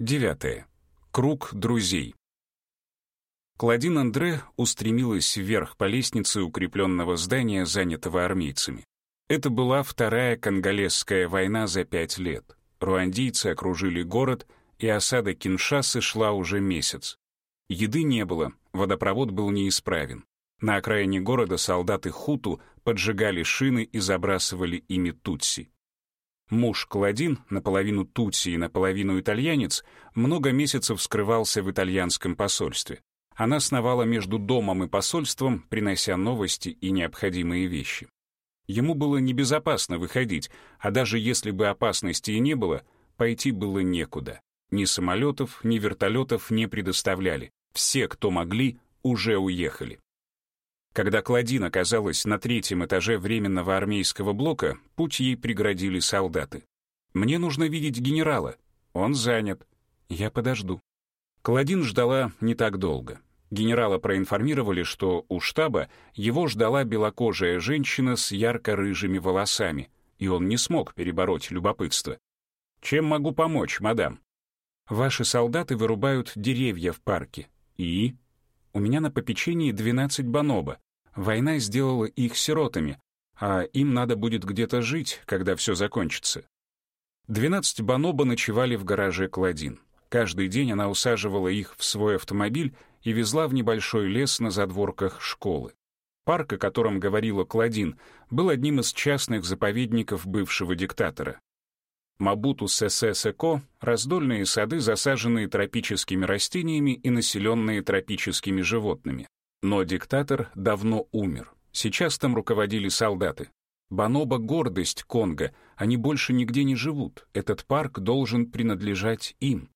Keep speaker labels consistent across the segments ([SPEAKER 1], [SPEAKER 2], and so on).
[SPEAKER 1] Девятое. Круг друзей. Клодин Андре устремилась вверх по лестнице укрепленного здания, занятого армейцами. Это была вторая конголезская война за пять лет. Руандийцы окружили город, и осада Киншасы шла уже месяц. Еды не было, водопровод был неисправен. На окраине города солдаты хуту поджигали шины и забрасывали ими тутси. Муж Кладин, наполовину тутси и наполовину итальянец, много месяцев скрывался в итальянском посольстве. Она сновала между домом и посольством, принося новости и необходимые вещи. Ему было небезопасно выходить, а даже если бы опасности и не было, пойти было некуда. Ни самолетов, ни вертолетов не предоставляли. Все, кто могли, уже уехали. Когда Кладин оказалась на третьем этаже временного армейского блока, путь ей преградили солдаты. «Мне нужно видеть генерала. Он занят. Я подожду». Кладин ждала не так долго. Генерала проинформировали, что у штаба его ждала белокожая женщина с ярко-рыжими волосами, и он не смог перебороть любопытство. «Чем могу помочь, мадам?» «Ваши солдаты вырубают деревья в парке. И?» «У меня на попечении 12 баноба. Война сделала их сиротами, а им надо будет где-то жить, когда все закончится. Двенадцать бонобо ночевали в гараже Кладин. Каждый день она усаживала их в свой автомобиль и везла в небольшой лес на задворках школы. Парк, о котором говорила Кладин, был одним из частных заповедников бывшего диктатора. Мабуту Сесе Секо — раздольные сады, засаженные тропическими растениями и населенные тропическими животными. Но диктатор давно умер. Сейчас там руководили солдаты. Баноба — гордость Конго. Они больше нигде не живут. Этот парк должен принадлежать им.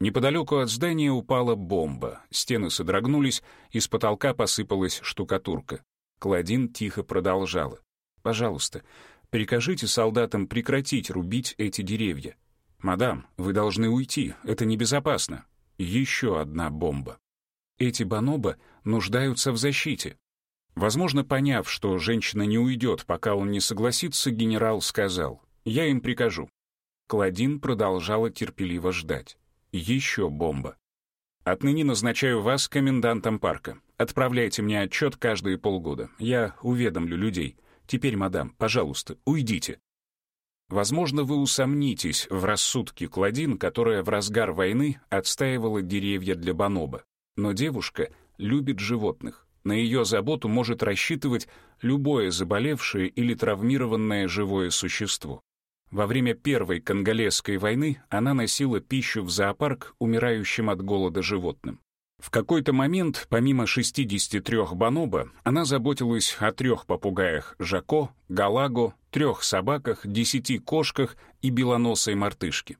[SPEAKER 1] Неподалеку от здания упала бомба. Стены содрогнулись, из потолка посыпалась штукатурка. Кладин тихо продолжала. «Пожалуйста, прикажите солдатам прекратить рубить эти деревья. Мадам, вы должны уйти, это небезопасно». Еще одна бомба. Эти бонобо нуждаются в защите. Возможно, поняв, что женщина не уйдет, пока он не согласится, генерал сказал, «Я им прикажу». Кладин продолжала терпеливо ждать. Еще бомба. «Отныне назначаю вас комендантом парка. Отправляйте мне отчет каждые полгода. Я уведомлю людей. Теперь, мадам, пожалуйста, уйдите». Возможно, вы усомнитесь в рассудке Кладин, которая в разгар войны отстаивала деревья для бонобо. Но девушка любит животных. На ее заботу может рассчитывать любое заболевшее или травмированное живое существо. Во время Первой Конголезской войны она носила пищу в зоопарк умирающим от голода животным. В какой-то момент, помимо 63 бонобо, она заботилась о трех попугаях Жако, Галаго, трех собаках, десяти кошках и белоносой мартышке.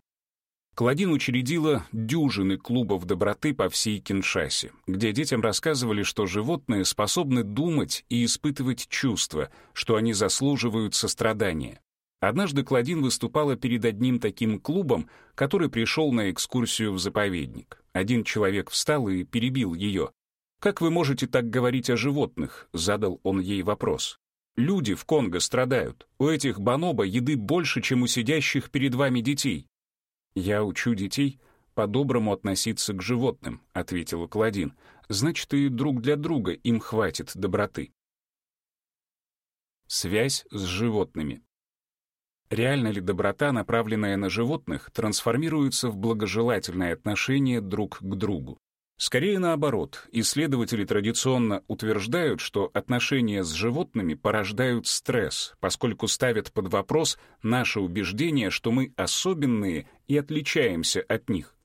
[SPEAKER 1] Кладин учредила дюжины клубов доброты по всей Киншасе, где детям рассказывали, что животные способны думать и испытывать чувства, что они заслуживают сострадания. Однажды Кладин выступала перед одним таким клубом, который пришел на экскурсию в заповедник. Один человек встал и перебил ее. «Как вы можете так говорить о животных?» — задал он ей вопрос. «Люди в Конго страдают. У этих бонобо еды больше, чем у сидящих перед вами детей. «Я учу детей по-доброму относиться к животным», — ответила Кладин. «Значит, и друг для друга им хватит доброты». Связь с животными. Реально ли доброта, направленная на животных, трансформируется в благожелательное отношение друг к другу? Скорее наоборот, исследователи традиционно утверждают, что отношения с животными порождают стресс, поскольку ставят под вопрос наше убеждение, что мы особенные и отличаемся от них.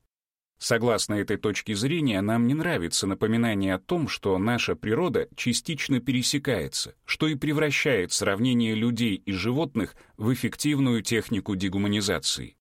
[SPEAKER 1] Согласно этой точке зрения, нам не нравится напоминание о том, что наша природа частично пересекается, что и превращает сравнение людей и животных в эффективную технику дегуманизации.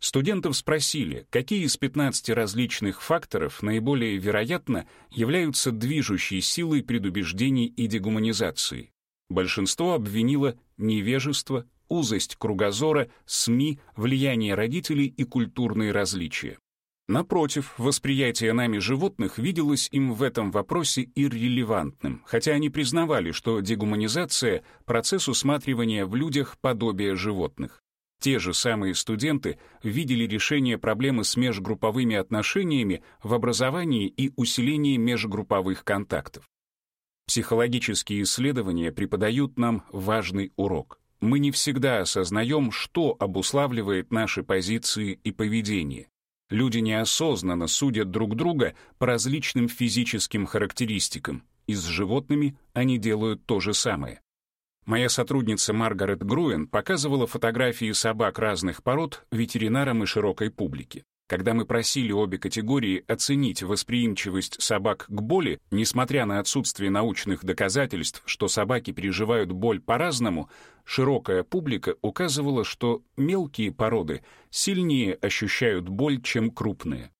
[SPEAKER 1] Студентов спросили, какие из 15 различных факторов наиболее вероятно являются движущей силой предубеждений и дегуманизации. Большинство обвинило невежество, узость кругозора, СМИ, влияние родителей и культурные различия. Напротив, восприятие нами животных виделось им в этом вопросе иррелевантным, хотя они признавали, что дегуманизация — процесс усматривания в людях подобия животных. Те же самые студенты видели решение проблемы с межгрупповыми отношениями в образовании и усилении межгрупповых контактов. Психологические исследования преподают нам важный урок. Мы не всегда осознаем, что обуславливает наши позиции и поведение. Люди неосознанно судят друг друга по различным физическим характеристикам, и с животными они делают то же самое. Моя сотрудница Маргарет Груэн показывала фотографии собак разных пород ветеринарам и широкой публике. Когда мы просили обе категории оценить восприимчивость собак к боли, несмотря на отсутствие научных доказательств, что собаки переживают боль по-разному, широкая публика указывала, что мелкие породы сильнее ощущают боль, чем крупные.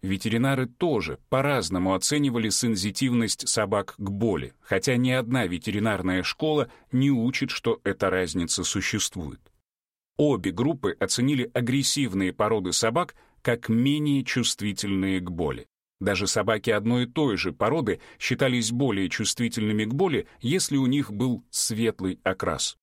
[SPEAKER 1] Ветеринары тоже по-разному оценивали сензитивность собак к боли, хотя ни одна ветеринарная школа не учит, что эта разница существует. Обе группы оценили агрессивные породы собак как менее чувствительные к боли. Даже собаки одной и той же породы считались более чувствительными к боли, если у них был светлый окрас.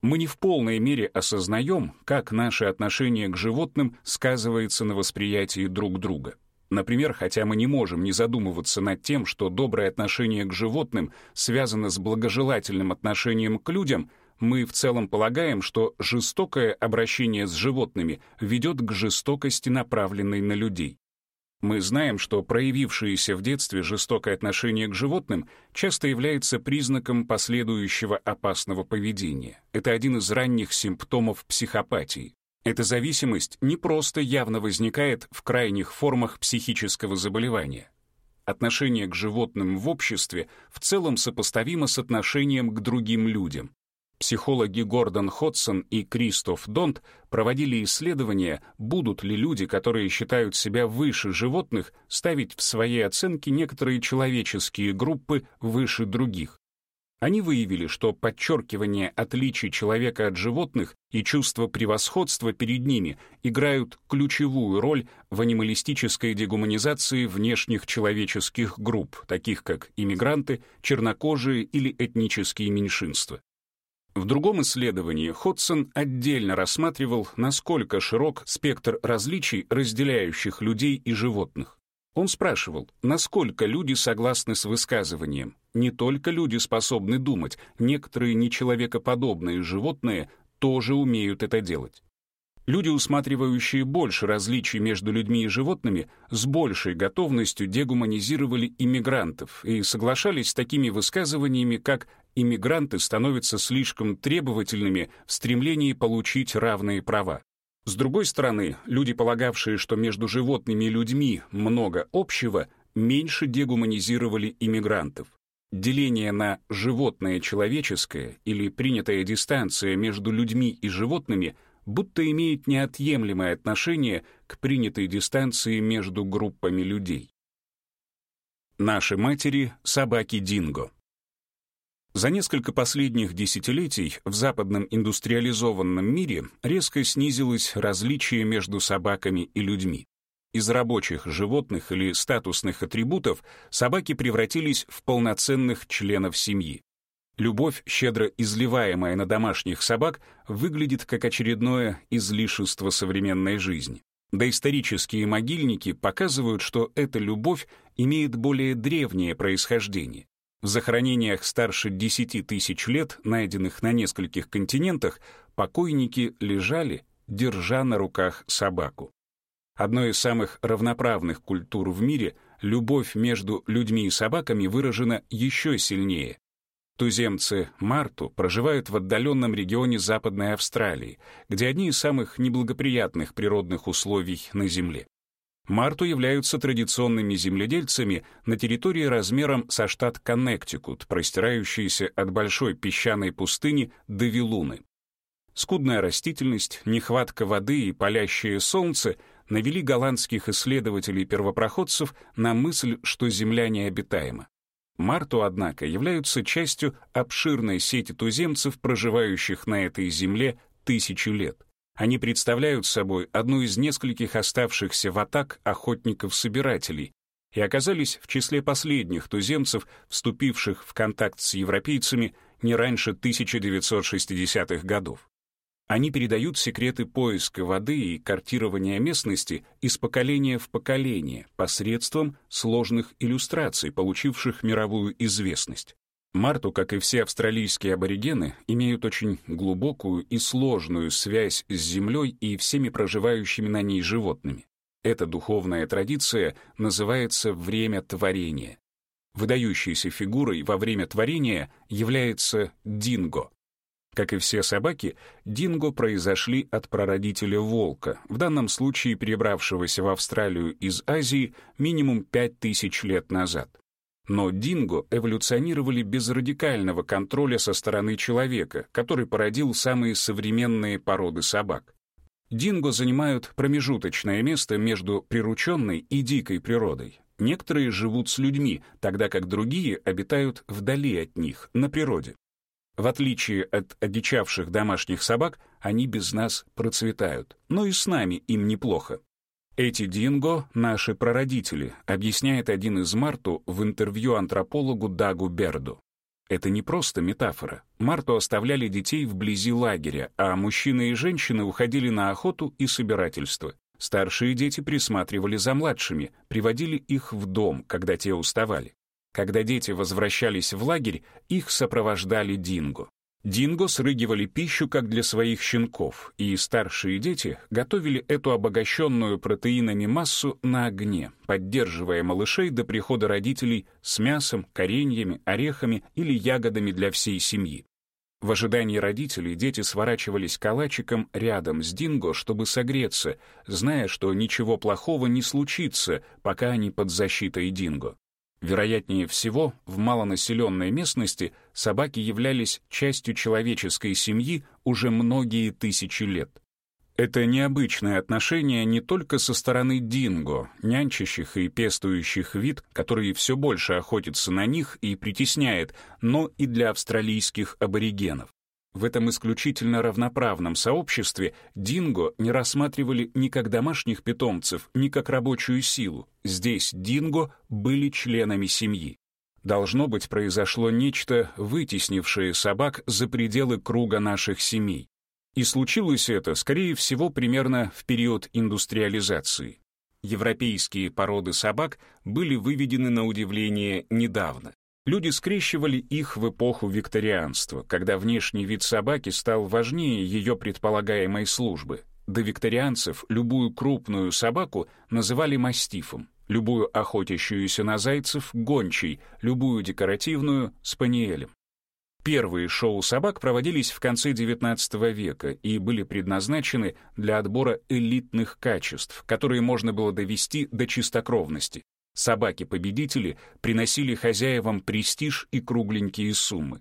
[SPEAKER 1] Мы не в полной мере осознаем, как наше отношение к животным сказывается на восприятии друг друга. Например, хотя мы не можем не задумываться над тем, что доброе отношение к животным связано с благожелательным отношением к людям, мы в целом полагаем, что жестокое обращение с животными ведет к жестокости, направленной на людей. Мы знаем, что проявившееся в детстве жестокое отношение к животным часто является признаком последующего опасного поведения. Это один из ранних симптомов психопатии. Эта зависимость не просто явно возникает в крайних формах психического заболевания. Отношение к животным в обществе в целом сопоставимо с отношением к другим людям. Психологи Гордон Ходсон и Кристоф Донт проводили исследования, будут ли люди, которые считают себя выше животных, ставить в своей оценке некоторые человеческие группы выше других. Они выявили, что подчеркивание отличий человека от животных и чувство превосходства перед ними играют ключевую роль в анималистической дегуманизации внешних человеческих групп, таких как иммигранты, чернокожие или этнические меньшинства. В другом исследовании Ходсон отдельно рассматривал, насколько широк спектр различий, разделяющих людей и животных. Он спрашивал, насколько люди согласны с высказыванием. Не только люди способны думать, некоторые нечеловекоподобные животные тоже умеют это делать. Люди, усматривающие больше различий между людьми и животными, с большей готовностью дегуманизировали иммигрантов и соглашались с такими высказываниями, как «иммигранты становятся слишком требовательными в стремлении получить равные права». С другой стороны, люди, полагавшие, что между животными и людьми много общего, меньше дегуманизировали иммигрантов. Деление на животное-человеческое или принятая дистанция между людьми и животными – будто имеет неотъемлемое отношение к принятой дистанции между группами людей. Наши матери — собаки Динго. За несколько последних десятилетий в западном индустриализованном мире резко снизилось различие между собаками и людьми. Из рабочих животных или статусных атрибутов собаки превратились в полноценных членов семьи. Любовь, щедро изливаемая на домашних собак, выглядит как очередное излишество современной жизни. Доисторические могильники показывают, что эта любовь имеет более древнее происхождение. В захоронениях старше 10 тысяч лет, найденных на нескольких континентах, покойники лежали, держа на руках собаку. Одной из самых равноправных культур в мире любовь между людьми и собаками выражена еще сильнее. Туземцы Марту проживают в отдаленном регионе Западной Австралии, где одни из самых неблагоприятных природных условий на Земле. Марту являются традиционными земледельцами на территории размером со штат Коннектикут, простирающейся от большой песчаной пустыни до Вилуны. Скудная растительность, нехватка воды и палящее солнце навели голландских исследователей-первопроходцев на мысль, что Земля необитаема. Марту, однако, являются частью обширной сети туземцев, проживающих на этой земле тысячу лет. Они представляют собой одну из нескольких оставшихся в атак охотников-собирателей и оказались в числе последних туземцев, вступивших в контакт с европейцами не раньше 1960-х годов. Они передают секреты поиска воды и картирования местности из поколения в поколение посредством сложных иллюстраций, получивших мировую известность. Марту, как и все австралийские аборигены, имеют очень глубокую и сложную связь с Землей и всеми проживающими на ней животными. Эта духовная традиция называется «время творения». Выдающейся фигурой во время творения является динго. Как и все собаки, динго произошли от прародителя волка, в данном случае перебравшегося в Австралию из Азии минимум 5000 лет назад. Но динго эволюционировали без радикального контроля со стороны человека, который породил самые современные породы собак. Динго занимают промежуточное место между прирученной и дикой природой. Некоторые живут с людьми, тогда как другие обитают вдали от них, на природе. В отличие от одичавших домашних собак, они без нас процветают, но и с нами им неплохо. Эти динго — наши прародители, объясняет один из Марту в интервью антропологу Дагу Берду. Это не просто метафора. Марту оставляли детей вблизи лагеря, а мужчины и женщины уходили на охоту и собирательство. Старшие дети присматривали за младшими, приводили их в дом, когда те уставали. Когда дети возвращались в лагерь, их сопровождали динго. Динго срыгивали пищу как для своих щенков, и старшие дети готовили эту обогащенную протеинами массу на огне, поддерживая малышей до прихода родителей с мясом, кореньями, орехами или ягодами для всей семьи. В ожидании родителей дети сворачивались калачиком рядом с Динго, чтобы согреться, зная, что ничего плохого не случится, пока они под защитой Динго. Вероятнее всего, в малонаселенной местности собаки являлись частью человеческой семьи уже многие тысячи лет. Это необычное отношение не только со стороны динго, нянчащих и пестующих вид, который все больше охотится на них и притесняет, но и для австралийских аборигенов. В этом исключительно равноправном сообществе динго не рассматривали ни как домашних питомцев, ни как рабочую силу. Здесь динго были членами семьи. Должно быть, произошло нечто, вытеснившее собак за пределы круга наших семей. И случилось это, скорее всего, примерно в период индустриализации. Европейские породы собак были выведены на удивление недавно. Люди скрещивали их в эпоху викторианства, когда внешний вид собаки стал важнее ее предполагаемой службы. До викторианцев любую крупную собаку называли мастифом, любую охотящуюся на зайцев — гончей, любую декоративную — спаниелем. Первые шоу собак проводились в конце XIX века и были предназначены для отбора элитных качеств, которые можно было довести до чистокровности. Собаки-победители приносили хозяевам престиж и кругленькие суммы.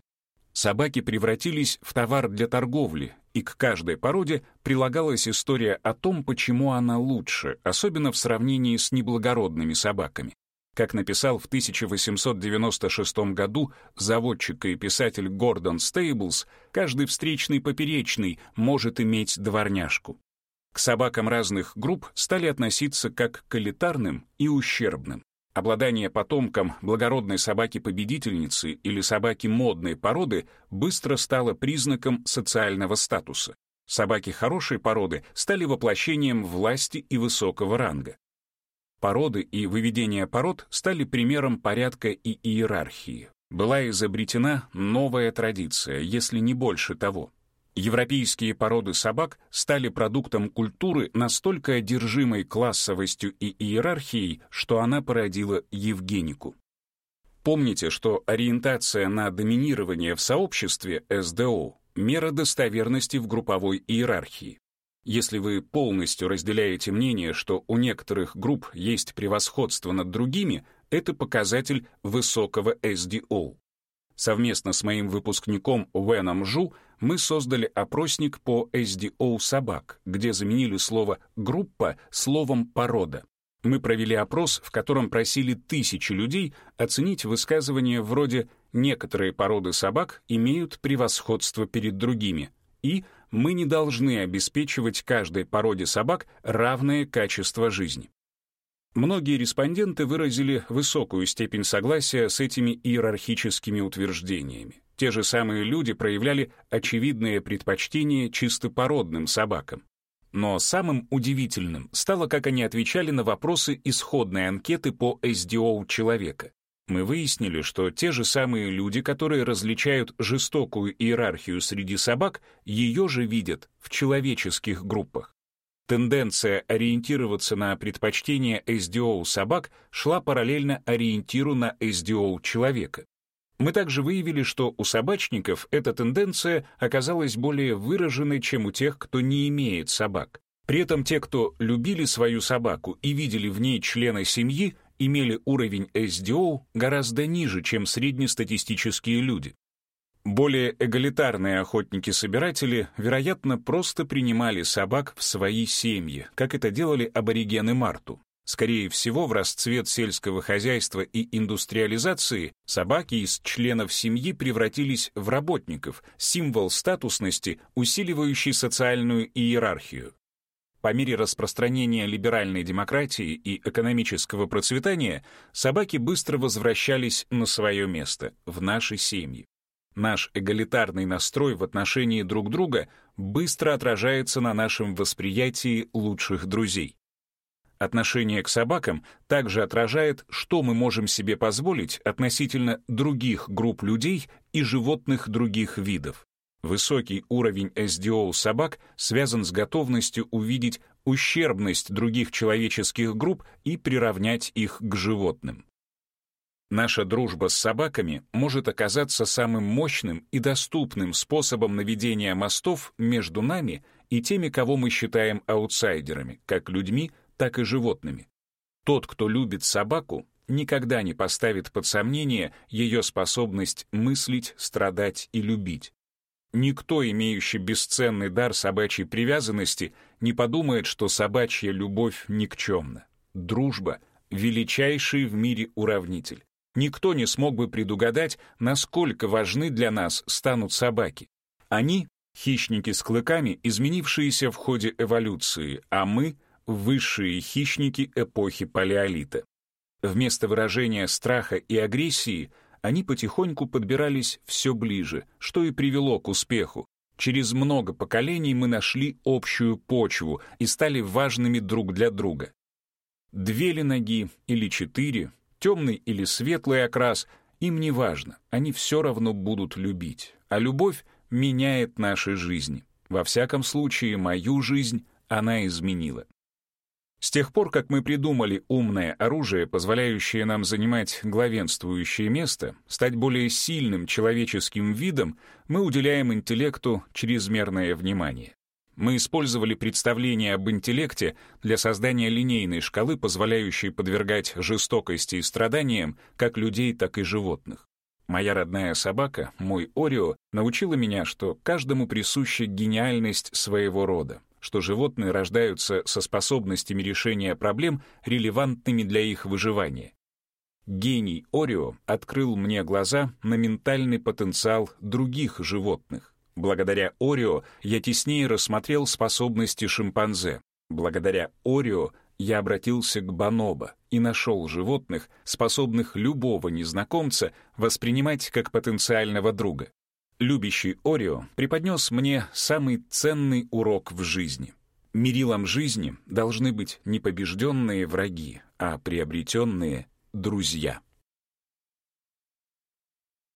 [SPEAKER 1] Собаки превратились в товар для торговли, и к каждой породе прилагалась история о том, почему она лучше, особенно в сравнении с неблагородными собаками. Как написал в 1896 году заводчик и писатель Гордон Стейблс, каждый встречный поперечный может иметь дворняжку. К собакам разных групп стали относиться как к элитарным и ущербным. Обладание потомком благородной собаки-победительницы или собаки модной породы быстро стало признаком социального статуса. Собаки хорошей породы стали воплощением власти и высокого ранга. Породы и выведение пород стали примером порядка и иерархии. Была изобретена новая традиция, если не больше того. Европейские породы собак стали продуктом культуры настолько одержимой классовостью и иерархией, что она породила Евгенику. Помните, что ориентация на доминирование в сообществе СДО — мера достоверности в групповой иерархии. Если вы полностью разделяете мнение, что у некоторых групп есть превосходство над другими, это показатель высокого SDO. Совместно с моим выпускником Веном Жу мы создали опросник по SDO собак, где заменили слово «группа» словом «порода». Мы провели опрос, в котором просили тысячи людей оценить высказывания вроде «некоторые породы собак имеют превосходство перед другими» и «мы не должны обеспечивать каждой породе собак равное качество жизни». Многие респонденты выразили высокую степень согласия с этими иерархическими утверждениями. Те же самые люди проявляли очевидное предпочтение чистопородным собакам. Но самым удивительным стало, как они отвечали на вопросы исходной анкеты по SDO человека. Мы выяснили, что те же самые люди, которые различают жестокую иерархию среди собак, ее же видят в человеческих группах. Тенденция ориентироваться на предпочтение SDO собак шла параллельно ориентиру на SDO человека. Мы также выявили, что у собачников эта тенденция оказалась более выраженной, чем у тех, кто не имеет собак. При этом те, кто любили свою собаку и видели в ней члена семьи, имели уровень SDO гораздо ниже, чем среднестатистические люди. Более эгалитарные охотники-собиратели, вероятно, просто принимали собак в свои семьи, как это делали аборигены Марту. Скорее всего, в расцвет сельского хозяйства и индустриализации собаки из членов семьи превратились в работников, символ статусности, усиливающий социальную иерархию. По мере распространения либеральной демократии и экономического процветания собаки быстро возвращались на свое место, в наши семьи. Наш эгалитарный настрой в отношении друг друга быстро отражается на нашем восприятии лучших друзей. Отношение к собакам также отражает, что мы можем себе позволить относительно других групп людей и животных других видов. Высокий уровень SDO собак связан с готовностью увидеть ущербность других человеческих групп и приравнять их к животным. Наша дружба с собаками может оказаться самым мощным и доступным способом наведения мостов между нами и теми, кого мы считаем аутсайдерами, как людьми, так и животными. Тот, кто любит собаку, никогда не поставит под сомнение ее способность мыслить, страдать и любить. Никто, имеющий бесценный дар собачьей привязанности, не подумает, что собачья любовь никчемна. Дружба — величайший в мире уравнитель. Никто не смог бы предугадать, насколько важны для нас станут собаки. Они — хищники с клыками, изменившиеся в ходе эволюции, а мы — высшие хищники эпохи палеолита. Вместо выражения страха и агрессии они потихоньку подбирались все ближе, что и привело к успеху. Через много поколений мы нашли общую почву и стали важными друг для друга. Две ли ноги или четыре, темный или светлый окрас, им не важно, они все равно будут любить. А любовь меняет наши жизни. Во всяком случае, мою жизнь она изменила. С тех пор, как мы придумали умное оружие, позволяющее нам занимать главенствующее место, стать более сильным человеческим видом, мы уделяем интеллекту чрезмерное внимание. Мы использовали представление об интеллекте для создания линейной шкалы, позволяющей подвергать жестокости и страданиям как людей, так и животных. Моя родная собака, мой Орио, научила меня, что каждому присуща гениальность своего рода что животные рождаются со способностями решения проблем, релевантными для их выживания. Гений Орио открыл мне глаза на ментальный потенциал других животных. Благодаря Орио я теснее рассмотрел способности шимпанзе. Благодаря Орио я обратился к Бонобо и нашел животных, способных любого незнакомца воспринимать как потенциального друга. Любящий Орио преподнес мне самый ценный урок в жизни. Мерилом жизни должны быть не побежденные враги, а приобретенные друзья.